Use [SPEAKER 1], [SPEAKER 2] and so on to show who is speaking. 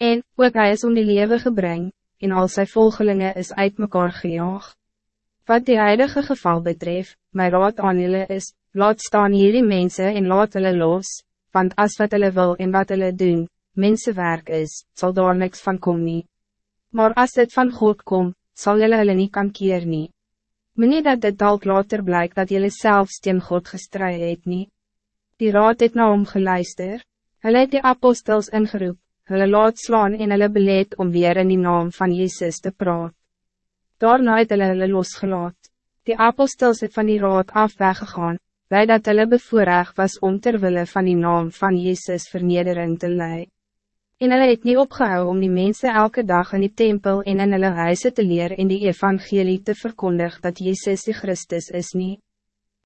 [SPEAKER 1] En, ook hij is om die leven gebring, en al sy volgelingen is uit mekaar gejaag. Wat die huidige geval betreft, my raad aan julle is, laat staan hierdie mensen en laat hulle los, want as wat hulle wil en wat hulle doen, mensenwerk is, zal daar niks van kom nie. Maar als het van God komt, zal julle hulle nie kan keer nie. Meneer dat dit dalk later blijkt dat jullie zelfs teen God gestrui het nie. Die raad het na hom geluister, hulle het die apostels ingeroep, hulle laat slaan en hulle beleid om weer in die naam van Jezus te praat. Daarna het hulle hulle losgelaat. Die apostels het van die raad af weggegaan, wij dat hulle bevoorrecht was om terwille van die naam van Jezus vernedering te leiden. En hulle het nie opgehou om die mensen elke dag in die tempel en in hulle huise te leer en die evangelie te verkondig dat Jezus de Christus is niet.